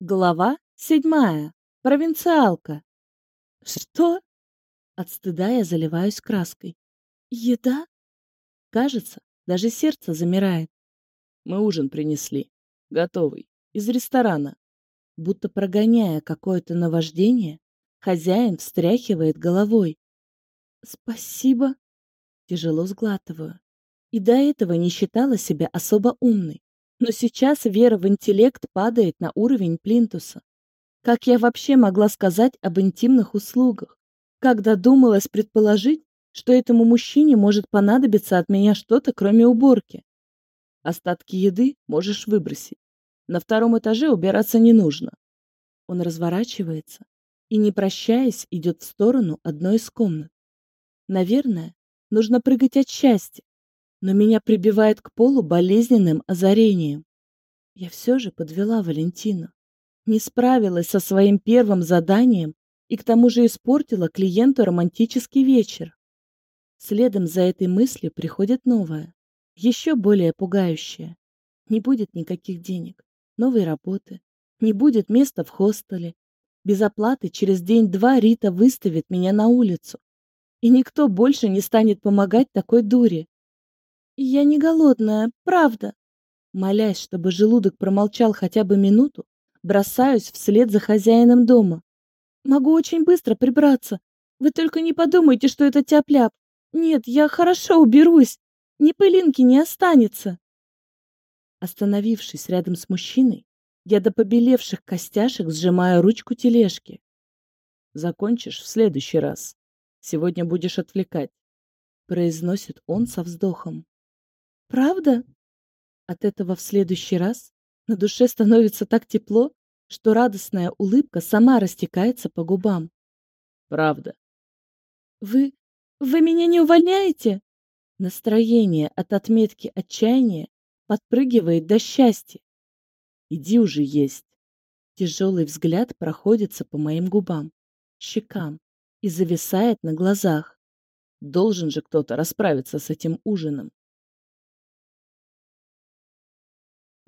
Глава седьмая. Провинциалка. Что? От стыда я заливаюсь краской. Еда? Кажется, даже сердце замирает. Мы ужин принесли. Готовый. Из ресторана. Будто прогоняя какое-то наваждение, хозяин встряхивает головой. Спасибо. Тяжело сглатываю. И до этого не считала себя особо умной. Но сейчас вера в интеллект падает на уровень плинтуса. Как я вообще могла сказать об интимных услугах? Как додумалась предположить, что этому мужчине может понадобиться от меня что-то, кроме уборки? Остатки еды можешь выбросить. На втором этаже убираться не нужно. Он разворачивается и, не прощаясь, идет в сторону одной из комнат. Наверное, нужно прыгать от счастья, но меня прибивает к полу болезненным озарением. Я все же подвела Валентина. Не справилась со своим первым заданием и к тому же испортила клиенту романтический вечер. Следом за этой мыслью приходит новая, еще более пугающая. Не будет никаких денег, новой работы, не будет места в хостеле. Без оплаты через день-два Рита выставит меня на улицу. И никто больше не станет помогать такой дуре. «Я не голодная, правда». Молясь, чтобы желудок промолчал хотя бы минуту, бросаюсь вслед за хозяином дома. «Могу очень быстро прибраться. Вы только не подумайте, что это тяп-ляп. Нет, я хорошо уберусь. Ни пылинки не останется». Остановившись рядом с мужчиной, я до побелевших костяшек сжимаю ручку тележки. «Закончишь в следующий раз. Сегодня будешь отвлекать», — произносит он со вздохом. Правда? От этого в следующий раз на душе становится так тепло, что радостная улыбка сама растекается по губам. Правда. Вы... вы меня не увольняете? Настроение от отметки отчаяния подпрыгивает до счастья. Иди уже есть. Тяжелый взгляд проходится по моим губам, щекам и зависает на глазах. Должен же кто-то расправиться с этим ужином.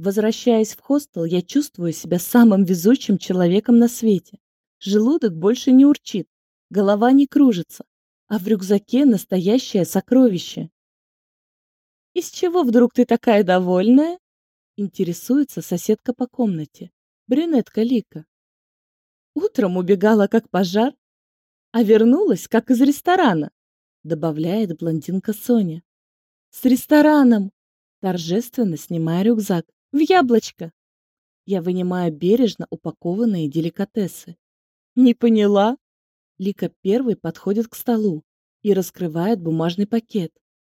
Возвращаясь в хостел, я чувствую себя самым везучим человеком на свете. Желудок больше не урчит, голова не кружится, а в рюкзаке настоящее сокровище. «Из чего вдруг ты такая довольная?» Интересуется соседка по комнате, брюнетка Лика. Утром убегала как пожар, а вернулась как из ресторана, добавляет блондинка Соня. С рестораном! Торжественно снимая рюкзак. В яблочко. Я вынимаю бережно упакованные деликатесы. Не поняла? Лика первый подходит к столу и раскрывает бумажный пакет.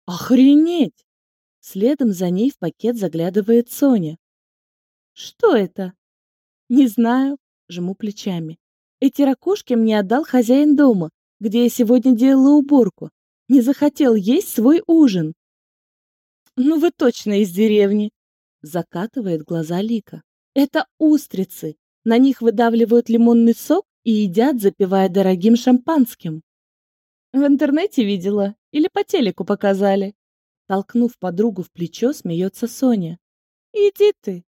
Охренеть! Следом за ней в пакет заглядывает Соня. Что это? Не знаю, жму плечами. Эти ракушки мне отдал хозяин дома, где я сегодня делала уборку. Не захотел есть свой ужин. Ну вы точно из деревни, Закатывает глаза Лика. Это устрицы. На них выдавливают лимонный сок и едят, запивая дорогим шампанским. В интернете видела или по телеку показали. Толкнув подругу в плечо, смеется Соня. Иди ты.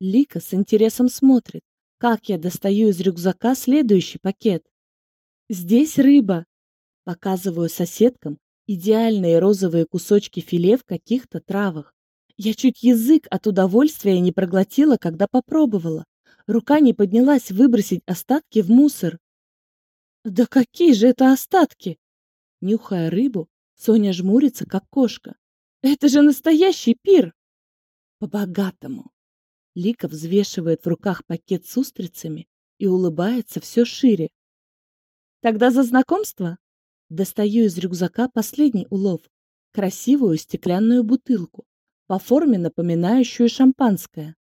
Лика с интересом смотрит, как я достаю из рюкзака следующий пакет. Здесь рыба. Показываю соседкам идеальные розовые кусочки филе в каких-то травах. Я чуть язык от удовольствия не проглотила, когда попробовала. Рука не поднялась выбросить остатки в мусор. Да какие же это остатки? Нюхая рыбу, Соня жмурится, как кошка. Это же настоящий пир! По-богатому. Лика взвешивает в руках пакет с устрицами и улыбается все шире. Тогда за знакомство достаю из рюкзака последний улов, красивую стеклянную бутылку по форме напоминающую шампанское.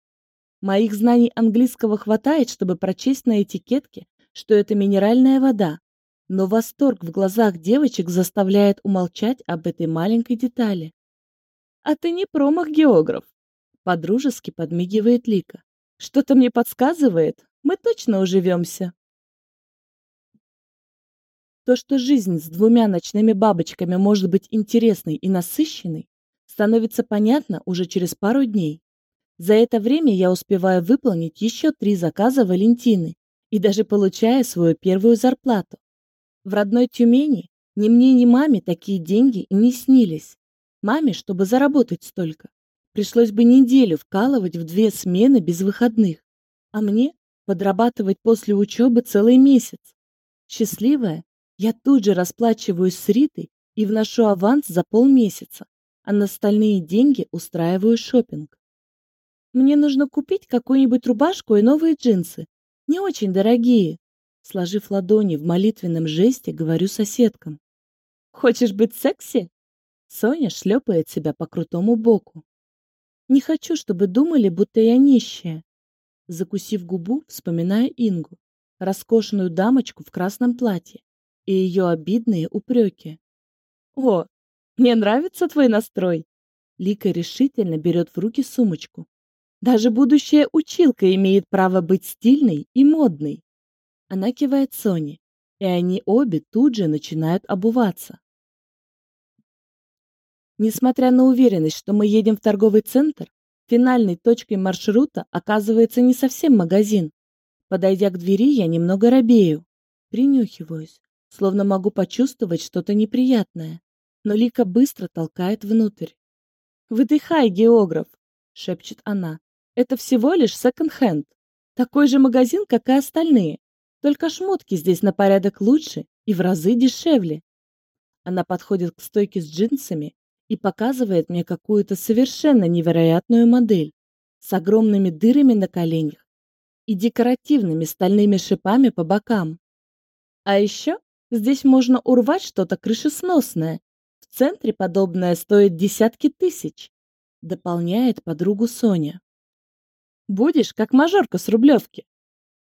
Моих знаний английского хватает, чтобы прочесть на этикетке, что это минеральная вода, но восторг в глазах девочек заставляет умолчать об этой маленькой детали. «А ты не промах-географ», — подружески подмигивает Лика. «Что-то мне подсказывает, мы точно уживемся». То, что жизнь с двумя ночными бабочками может быть интересной и насыщенной, становится понятно уже через пару дней. За это время я успеваю выполнить еще три заказа Валентины и даже получаю свою первую зарплату. В родной Тюмени ни мне, ни маме такие деньги и не снились. Маме, чтобы заработать столько, пришлось бы неделю вкалывать в две смены без выходных, а мне подрабатывать после учебы целый месяц. Счастливая, я тут же расплачиваюсь с Ритой и вношу аванс за полмесяца, а на остальные деньги устраиваю шопинг. Мне нужно купить какую-нибудь рубашку и новые джинсы, не очень дорогие. Сложив ладони в молитвенном жесте, говорю соседкам. Хочешь быть секси? Соня шлепает себя по крутому боку. Не хочу, чтобы думали, будто я нищая. Закусив губу, вспоминаю Ингу, роскошную дамочку в красном платье и ее обидные упреки. «О, мне нравится твой настрой!» Лика решительно берет в руки сумочку. «Даже будущая училка имеет право быть стильной и модной!» Она кивает Соне, и они обе тут же начинают обуваться. Несмотря на уверенность, что мы едем в торговый центр, финальной точкой маршрута оказывается не совсем магазин. Подойдя к двери, я немного робею, принюхиваюсь, словно могу почувствовать что-то неприятное, но Лика быстро толкает внутрь. «Выдыхай, географ!» — шепчет она. «Это всего лишь секонд-хенд. Такой же магазин, как и остальные. Только шмотки здесь на порядок лучше и в разы дешевле». Она подходит к стойке с джинсами и показывает мне какую-то совершенно невероятную модель с огромными дырами на коленях и декоративными стальными шипами по бокам. А еще здесь можно урвать что-то крышесносное. Центре подобное стоит десятки тысяч, дополняет подругу Соня. Будешь как мажорка с Рублевки.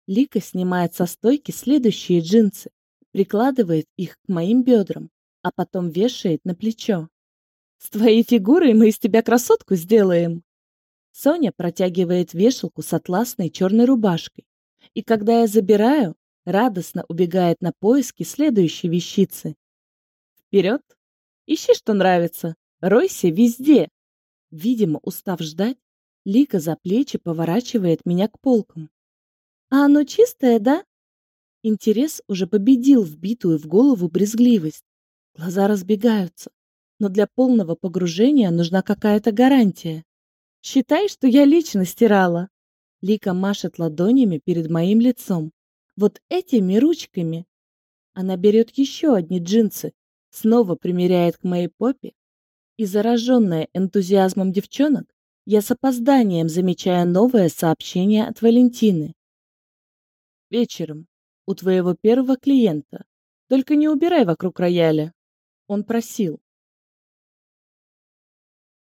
Лика снимает со стойки следующие джинсы, прикладывает их к моим бедрам, а потом вешает на плечо. С твоей фигурой мы из тебя красотку сделаем. Соня протягивает вешалку с атласной черной рубашкой. И когда я забираю, радостно убегает на поиски следующей вещицы. Вперед! Ищи, что нравится. Ройся везде. Видимо, устав ждать, Лика за плечи поворачивает меня к полкам. А оно чистое, да? Интерес уже победил вбитую в голову брезгливость. Глаза разбегаются но для полного погружения нужна какая-то гарантия. Считай, что я лично стирала. Лика машет ладонями перед моим лицом. Вот этими ручками. Она берет еще одни джинсы, снова примеряет к моей попе, и, зараженная энтузиазмом девчонок, я с опозданием замечаю новое сообщение от Валентины. Вечером у твоего первого клиента. Только не убирай вокруг рояля. Он просил.